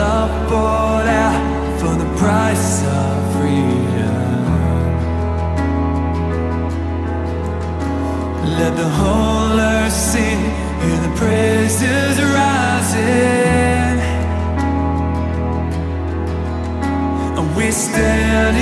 love bought out for the price of freedom. Let the whole earth sing, hear the praises rising. And we stand.